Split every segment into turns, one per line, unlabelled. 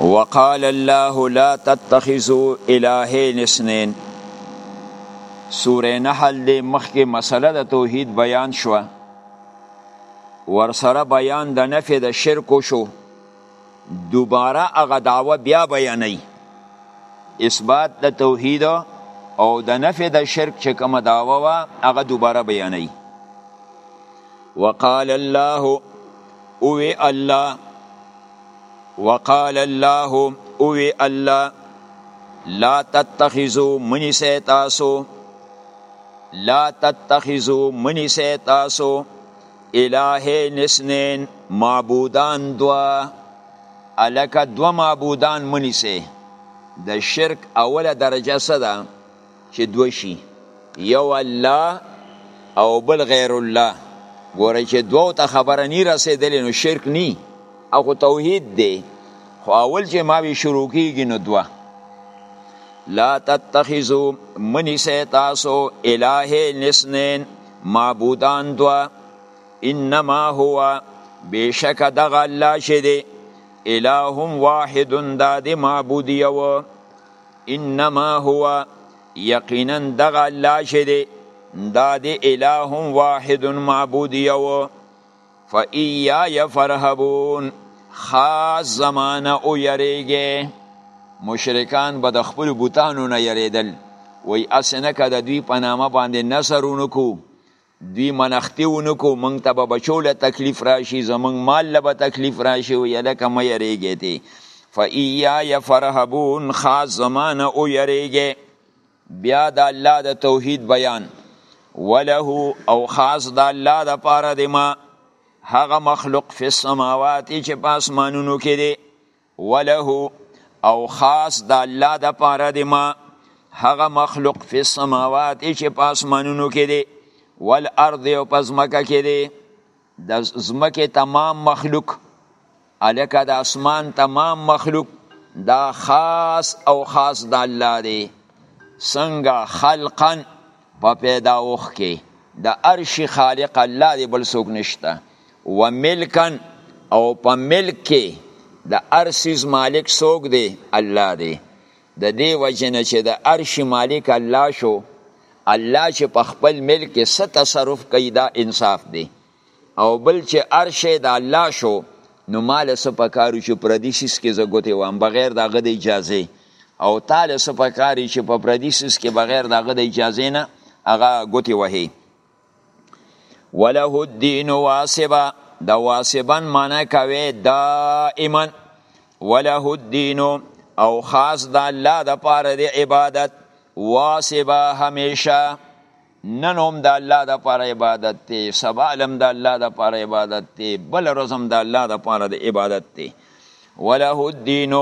وقال الله لا تتخذوا الهين اثنين سوره نحل دی مخکې مسله د توحید بیان شو ورسره بیان د نفع د شرک شو دوباره هغه دعوه بیا بیانې اثبات د توحید او د نفع د شرک چې کومه دعوه وا هغه دوباره بیانې وقال الله اووی الله وقال الله اووی الله لا تتخذو منی سی تاسو لا تتخذو منی سی تاسو الهین اسنین معبودان دوا الک دوا معبودان منی سی د شرک اوله درجه صدا چې دوه شي یو الله او بل غیر الله ګوره چې دوه ته خبره نی رسیدلې نو شرک نی او توحید دی خو اول چې ما وی شروع کیږي نو دوه لا تتخذو منی سه تاسو الہ نسنین معبودان دوا انما هو بشک دغه الله شه دی الہ واحد دا دی معبود یو انما هو یقینا دغه الله چې دی دا دی اله واحد معبود یو فایای فرهبون خاص زمانه او یریږي مشرکان به د خپل بوتانو نه یریدل وای اسنه که د دوی په نامه باندې نصرونو کو دوی منښتي ونه کو موږ ته به بچو له تکلیف راشي زموږ مال له به تکلیف راشي او یلکه مه یریږی تی فاییای فرهبون خاص زمانه او یریږی بیا د الله د توحید بیان وله او خاص د الله د پاره د ما هغه مخلوق فی السماوات چې په اسمانونو کې دی وله او خاص د الله د پاره دی ما هغه مخلوق فی السماوات چې په اسمانونو کې دی والارض او په ځمکه کې دی د ځمکې تمام مخلوق الکه د اسمان تمام مخلوق دا خاص او خاص د الله دی څنګه خلقا په پیداوښت کې د هر شي خالق الله دی بل څوک نشته و ملکا او په ملک کې د هر څیز مالک څوک دی الله دی د دې وجه نه چې د هر شي مالک الله شو الله چې په خپل ملک کې څه تصرف کوي دا انصاف دی او بل چې هر شی د الله شو نو مال څه پکارو چې پردي سیس کې زه ګوتې وام بغیر د هغه د اجازې او تاله څه پکاري چې په پردي سیس کې بغیر د هغه د اجازې نه هغه ګوتې وهي وله الدین واسبا د واسبن معنی کوي دائما وله الدین او خاص د الله د پاره د عبادت واسبا همیشه نن هم د الله د پاره عبادت دی سبا لم د الله د پاره عبادت دی بل رزم د الله د پاره د عبادت دی وله الدین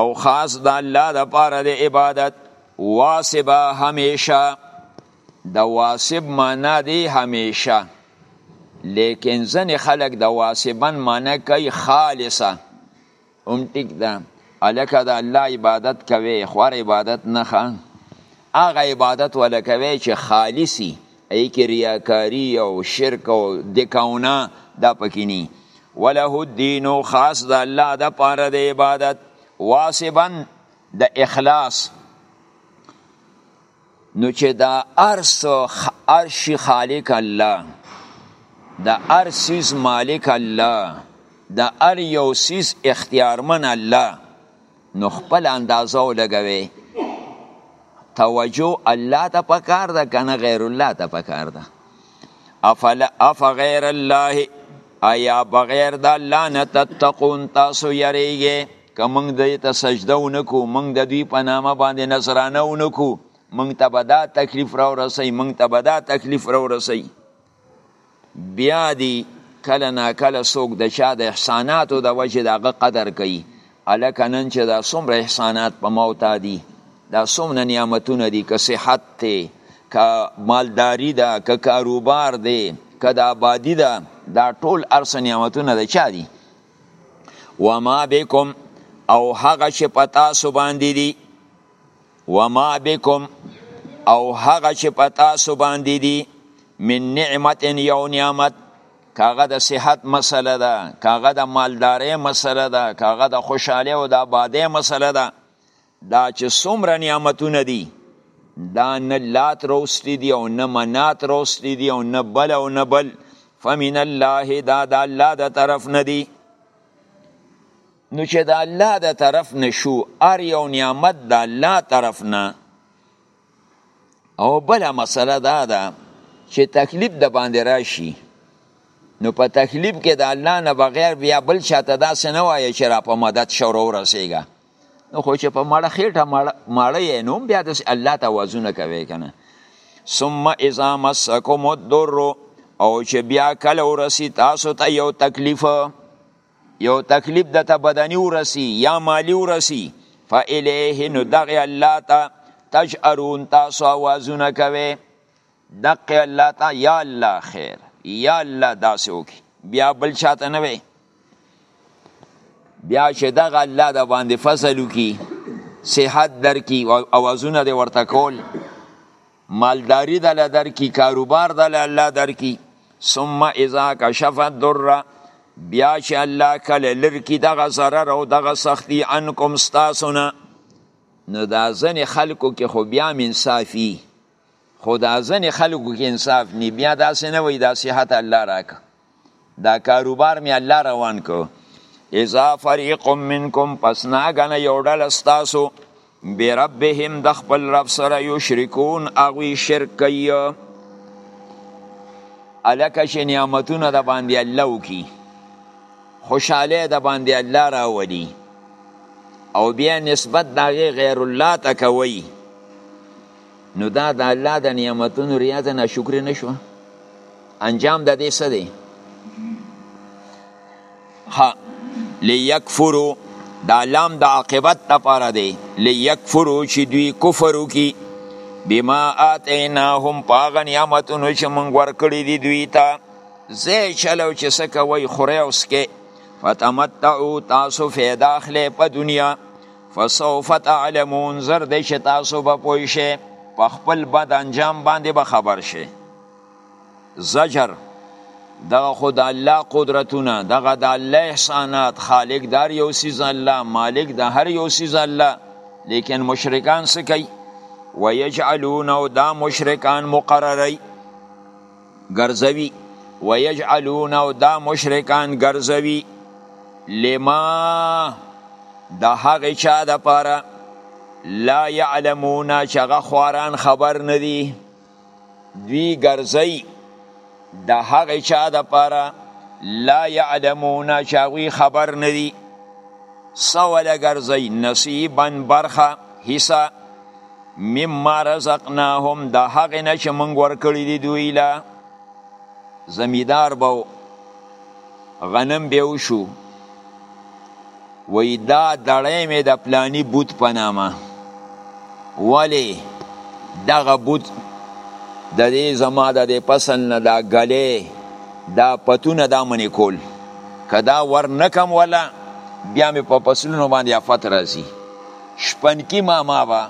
او خاص د الله د پاره د عبادت واسبا همیشه د واسب معنا دی همیشه لیکن ځنې خلک د واسبن معنا کوي خالصه هم ټیک ده الکه د الله عبادت کوي خو هر عبادت نه ښه هغه عبادت ولا کوي چې خالصي ای کې ریاکاری او شرک او دکاونه دا پکې ني وله الدین خاص د الله د پاره د عبادت واسبا د اخلاص نو چې دا ارس ارشي خالق الله دا ارسیز مالک الله دا ار یو سیز اختیارمن الله نو خپل اندازه ولګوي توجه الله ته پکار ده کنه غیر الله ته پکار ده افلا اف غیر الله ایا بغیر د الله نه تتقون تاسو یریږئ که موږ دوی ته سجده ونکو موږ د دوی په نامه باندې نظرانه ونکو موږ ته به دا تکلیف را ورسوي موږ ته به دا تکلیف را ورسوي بیا دی کله نا کله څوک د چا د احساناتو د وجې د هغه قدر کوي هلکه نن چې دا څومره احسانات په ما او تا دي دا څومره نعمتونه دي که صحت دی که مالداري ده که کاروبار دی که د آبادي ده دا ټول هر څه نعمتونه د چا دي وما بكم او هغه چې په تاسو باندې دي وما بكم او هغه چې په تاسو باندې دي من نعمت یو نعمت کاغه د صحت مسله ده کاغه د مالداري مسله ده کاغه د خوشاله او د آبادې مسله ده دا چې څومره نعمتونه دي دا نه لات روستي دي او نه منات روستي دي او نه بل او نه بل فمن الله دا د الله د طرف نه دي نو چې د الله د طرف نه شو ار یو نعمت د الله طرف نه او بل مسله دا ده چې تکلیف د باندې راشي نو په تکلیف کې د الله نه بغیر بیا بل چاته داسې نه وایي چې را په مدد شو ورسېږه نو خو چې په مړه خېټه مړه یې نو بیا داسې الله ته وازونه کوي که نه ثم اذا مسکم الضر او چې بیا کله ورسی تاسو ته یو تکلیف یو تکلیف د ته بدني ورسی یا مالی ورسی فالیه نو دغه الله ته تجارون تاسو आवाजونه کوي دقه الله تا یا الله خیر یا الله داسې وکي بیا بل چاته نه وي بیا چې دغه الله د باندې فصل وکي صحت درکي او اوازونه دی ورته کول مالداری د الله درکي کاروبار د الله درکي ثم اذا کشف الضر بیا چې الله کله لرکی دغه ضرر او دغه سختی انکم ستاسونه نو دا ځنې خلکو کې خو بیا منصافي خو دا ځنې خلکو کې انصاف نی بیا داسې نه وي دا صحت الله راکه دا کاروبار می الله روان کو اذا فريق منکم پس ناګنه یو ډله ستاسو بربهم د خپل رب سره یشرکون اغوی شرک کوي الکه چې نعمتونه د باندې الله وکي خوشاله د باندې الله راولي او بیا نسبت دغه غیر الله ته کوي نو دا د الله د نعمتونو ریا ده ناشکري نه شوه انجام د دې څه دی ها لیکفرو دا لام د عاقبت لپاره دی لیکفرو چې دوی کفر وکړي بما آتیناهم په هغه نعمتونو چې موږ ورکړي دي دوی ته زه چلو چې څه کوئ خورئ او څکئ فتمتعو تاسو فایده اخلئ په دنیا فسوف تعلمون زر دی چې تاسو به پوه شئ په خپل بد انجام باندې به خبر شئ زجر دغه خود الله قدرتونه دغه د الله احسانات خالق دار یو سیز الله مالک د هر یو سیز الله لیکن مشرکان څه کوي ويجعلون او دا مشرکان مقرري ګرځوي ويجعلون او دا مشرکان ګرځوي لما د هغه چا د پاره لا يعلمون چې هغه خواران خبر نه دي دوی ګرځي د هغه چا د پاره لا يعلمون چې هغه خبر نه دي سوال ګرځي نصيبا برخه حصہ مما رزقناهم د هغې نه چې موږ ورکړي دي دوی له زمیدار به غنم به وشو وی دا دړی مې د پلانی بوت په نامه ولی دغه بوت د دې زما د دې فصل نه دا ګلې دا پتونه دا منې کول که دا ور نکم ولا بیا مې په فصلونو باندې افت راځي شپنکی ماما به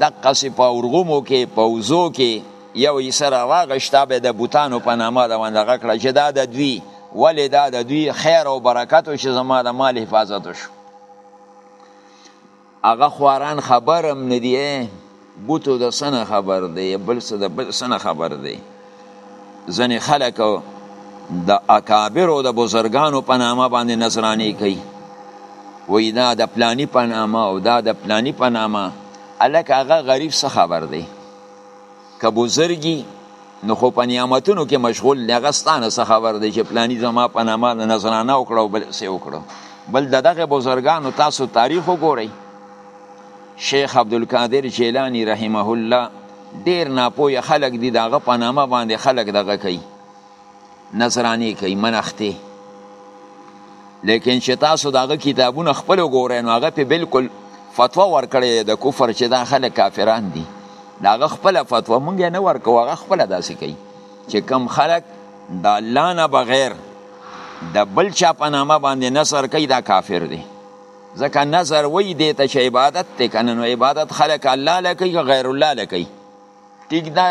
دقسې په ارغومو کې په وزو کې یو یې سره راغشتا به د بوتانو په نامه د وندغه کړه چې دا د دوی ولې دا د دوی خیر او برکت چې زما د مال حفاظت شو هغه خواران خبرم ندی بوتو د څه نه خبر دی بل څه د بل څه نه خبر دی ځنې خلک د اکابر او د بزرګانو په نامه باندې نظرانې کوي وای دا د پلانی په نامه او دا د پلانی په نامه الک هغه غریب څه خبر دی که بزرګي نو خو په نعمتونو کې مشغول دی هغه ستانه څه خبر دی چې پلانی زما په نامه د نظرانه وکړه او بل څه وکړه بل دغه بزرګانو تاسو تاریخ وګورئ شیخ عبدالقادر جیلانی رحمه الله ډیر ناپوه خلک دي دغه په نامه باندې خلک دغه کوي نظرانی کوي منخته لیکن چې تاسو دغه کتابونه خپل وګورئ نو هغه په بالکل فتوا ورکړې د کفر چې دا خلک کافران دي دغه خپل فتوا مونږ نه ورکو هغه خپل داسې کوي چې کم خلک د الله نه بغیر د بل چا په نامه باندې نصر کوي دا کافر دي ځکه نظر وای دی ته چې عبادت دی کنه نو عبادت خلک الله لکه غیر الله لکه ټیک دا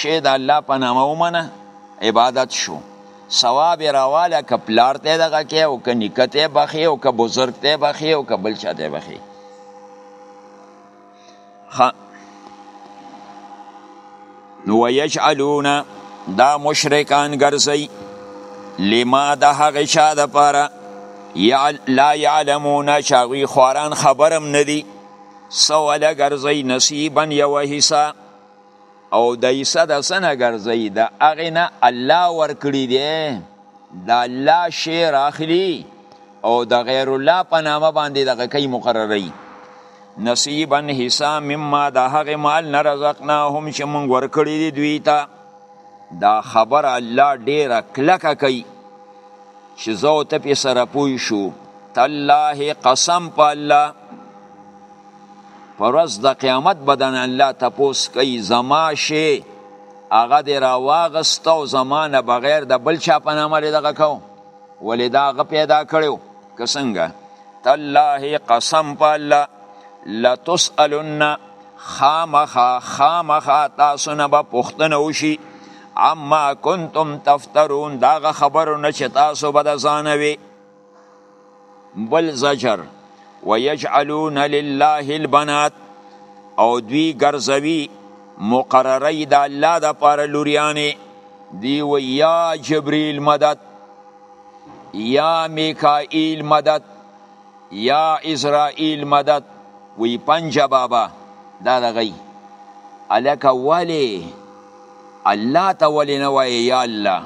شی د الله په نامه ومنه عبادت شو ثواب راواله ک پلار ته دغه کې او ک نکته بخي او ک بزرګ ته بخي او ک بل چا ته بخي خا نو ويجعلون دا مشرکان ګرځي لما د هغه چا د پاره لا يعلمون چاوي خوران خبرم ندي سواله ګرځي نصيبا يو حصہ او د عیسی د سنه ګرځي د هغه نه الله ورکړي دی د الله شی راخلی او د غیر الله په نامه باندې دغه کوي مقرري نصیبا حصہ مما د هغه مال نه رزقنا هم چې مونږ ورکړي دی دوی ته دا خبر الله ډیره کلکه کوي چې زه ته په سره پوي شو تالله قسم په الله پرز د قیامت بدن الله تپوس کوي زما شي هغه د راواغست او زمانه بغیر د بل چا په نامه دغه کو ولې دا غ پیدا کړو که څنګه تالله قسم په الله لتسالن خامخا خامخا تاسو نه به پوښتنه وشي اما کنتم تفترون داغه خبرو نه چې تاسو به د ځانوي بل زجر ويجعلون لله البنات او دوی ګرځوي مقرری د الله د پاره لوریانې دی و یا جبرئیل مدد یا میکائیل مدد یا اسرائیل مدد وی پنجا بابا دا دغی الکه ولی الله ته ولې نه وایې یا الله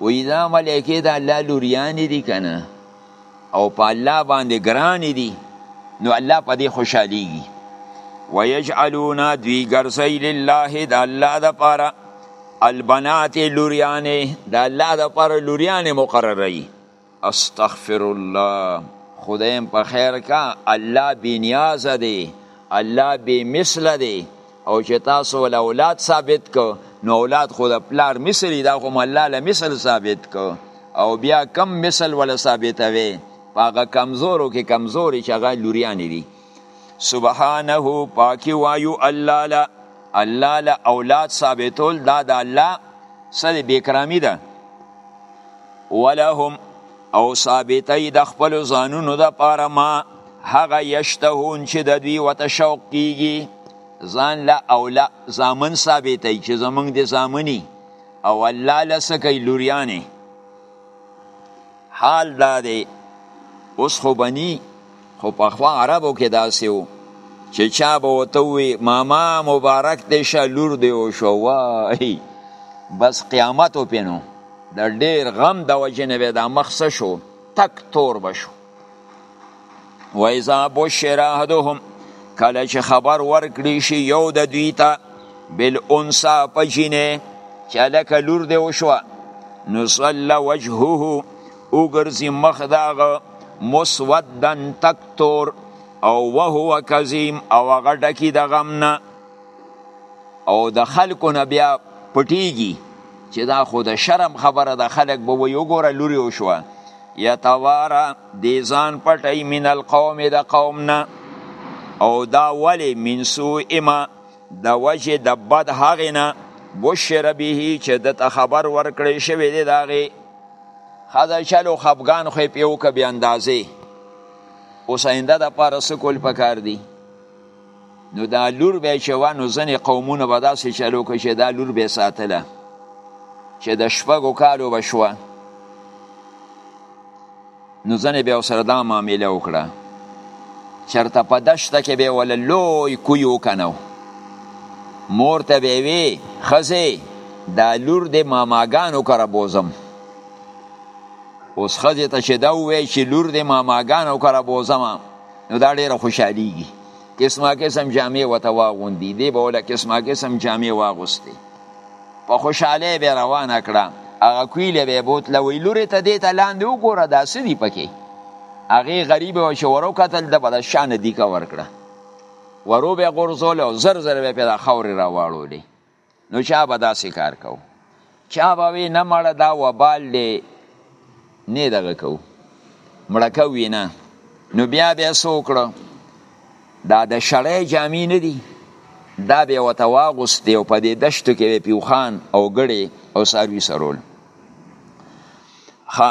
وی دا ملائکې د الله لوریانې دي که نه او په الله باندې ګرانې دي نو الله په دې خوشحالیږي ویجعلون دوی ګرځوي لله د الله دپاره البنات لوریانې د الله دپاره لوریانې مقرروي استغفرالله خدای هم په خیر کا الله بی نیاز دی الله بی مثل دی او چې تاسو ول اولاد ثابت کو نو اولاد خو د پلار مثل دا خو الله له مثل ثابت کو او بیا کم مثل ول ثابتوي هغه کمزورو کې کمزوري چې هغه لوریان دي سبحانه پاکی وایو الله لا الله لا اولاد ثابتول دا د الله سره بیکرامی ده ولهم او ثابتې د خپل ځانونو د پاره ما هغه یشتهون چې د دوی وته شوق کیږي ځان لا او لا زامن ثابتې چې زمونږ د زامنی او الله لسکې لوریانه حال دا دی اوس خو بنی خو پخوا عربو کې داسې وو چې چا به ورته ووي ماما مبارک دې شه لور دې وشو وایي بس قیامت وپینو د ډیر غم د وجې نه به دا مخ څه شو تک تور به شو و اذا بشر احدهم کله چې خبر ورکړي شي یو د دوی ته بل انسا په جینې چې هلکه لور دی وشوه نو صله وجهه وګرځي مخ د هغه مسودا تک تور او وهو کظیم او هغه ډکي د غم نه او د خلکو نه بیا پټیږي چې دا خو د شرم خبره د خلک به وي وګوره لوري وشوه یتواره دی ځان پټی من القوم د قوم نه او دا ولی من سوء ما د وجه د بد هغه نه بشر به چې د ته خبر ورکړی شوی دی داغه خدا چلو خفغان خو پیو ک بیا اندازې اوس آینده د پاره سکول پکار دی نو دا لور به چې وه نو ځینې قومونه به داسې چلو که چې دا لور به ساتله چې د شپږو کالو به شوه نو ځینې به ورسره دا معامله وکړه چېرته په دشته کې به وله لوی کوی وکنو مور ته به وی خزه دا لور د ماماګانو کره بوزم اوس خزه ته چې دا وی چې لور د ماماګانو کره بوزم نو دا ډیره خوشحالیږي قسمه قسم جامې وته واغوندي دی به وله قسمه قسم جامې واغوستې په خوشحالۍ به روانه کړه هغه کویله به بوتله وی لورې ته دې ته لاندې وګوره دا څه دي پکې هغې غریبه وه چې ورو کتل ده به د شا نه دیکه ورکړه ورو به غورځوله او زر زر به پرې د خاورې راواړولې نو چا به داسې کار کو چا به وی نه مړه دا وبال دی نه دغه کو مړه کوي نه نو بیا بیا سوکړه دا د شړې جامې نه دي دا به وته واغوست او په دې دشتو کې پیوخان او ګړې او ساروي سرول خا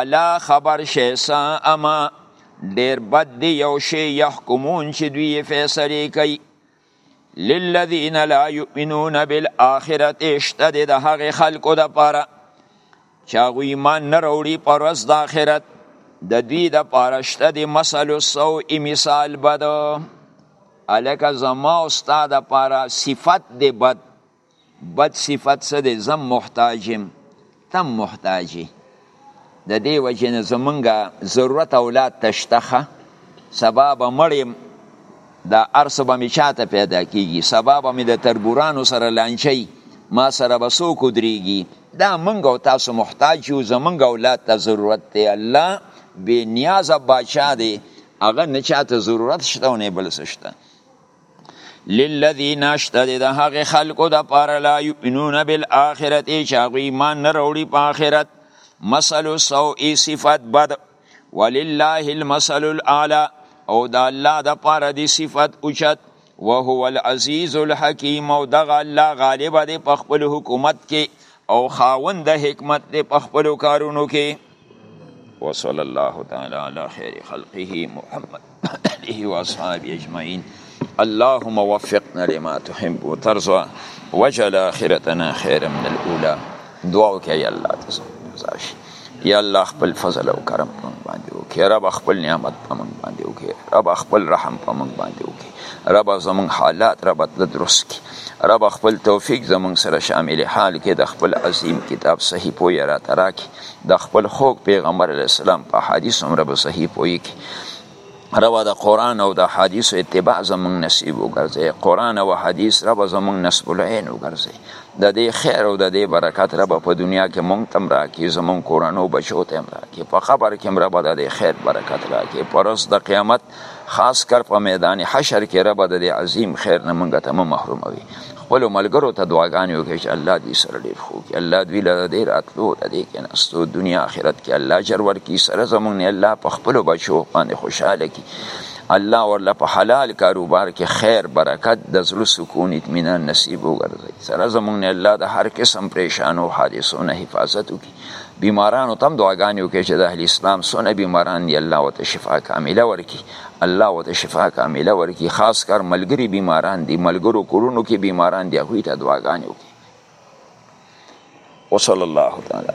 الا خبر شې سا اما ډیر بد دی یو شی یحکمون چې دوی فیصله کوي للذین لا یؤمنون بالآخرة اشتد د هغه خلکو د پاره چې هغه ایمان نه وروړي پر ورځ د آخرت د دوی د پاره شته د مثل سو ای مثال بد الکه زما او ستا د پاره صفت دی بد بد صفت څه دی زم محتاج یم تم محتاج یې د دې وجې نه زمونږ ضرورت اولاد ته شته ښه سبا به مړ یم دا هر څه به مې چا ته پیدا کېږي سبا به مې د تربورانو سره لانجه ما سره به څوک ودرېږي دا مونږ او تاسو محتاج یو زمونږ اولاد ته ضرورت دی الله بې نیازه باچا دی هغه نه چاته ضرورت شته او نه بل څه شته للذین اشتد د هغه خلکو د پاره لا یؤمنون بالآخرت چې هغه ایمان نه وروړي په آخرت مثل سوء صفت بد ولله المثل الاعلى او د الله د پاره دی صفت اوچت وهو العزیز الحکیم او دغه الله غالب دی په خپل حکومت کې او خاوند د حکمت دی په خپل کارونو کې وصلى الله تعالى على خير خلقه محمد عليه وأصحابه أجمعين اللهم وفقنا لما تحب وترضى وجل آخرتنا خيرا من الأولى دعوك يا الله تزاشي یا الله خپل فضل او کرم په من باندې وکړي رب خپل نعمت په من باندې وکړي رب خپل رحم په من باندې وکړي رب زمون حالات رب تل درست کړي رب خپل توفیق زمون سره شامل حال کې د خپل عظیم کتاب صحیح پوی را تراکي د خپل خوږ پیغمبر علی السلام په حدیث هم رب صحیح پوي کی روا د قران او د حدیث اتباع زمون نصیب وګرځي قران او حدیث رب زمون نسب العين وګرځي د دې خیر او د دې برکت رب په دنیا کې مونږ تم راکې زمون قران او بچو تم راکې په خبر کې رب د دې خیر برکت راکې پرس د قیامت خاص کر په میدان حشر کې رب د دې عظیم خیر نه مونږ ته محروموي خپل ملګرو ته دعاګانې وکړي چې الله دې سره ډېر خو کې الله دوی له دې راتلو د دې کې نستو دنیا آخرت کې الله اجر ورکړي سره زمونږ نه الله په خپلو بچو باندې خوشحاله کړي الله ورله په حلال کاروبار کې خیر برکت د زړه سکون اطمینان نصیب وګرځي سره زمونږ نه الله د هر قسم پریشانو حادثو نه حفاظت وکړي بیمارانو تم دعاګانې وکړي چې د اهل اسلام سونه بیماران دی الله وته شفا کامله ورکي الله وته شفا کامله ورکي خاص کر ملګری بیماران دي ملګرو کورونو کې بیماران دي هغوی ته دعاګانې وکړي وصلی الله تعالی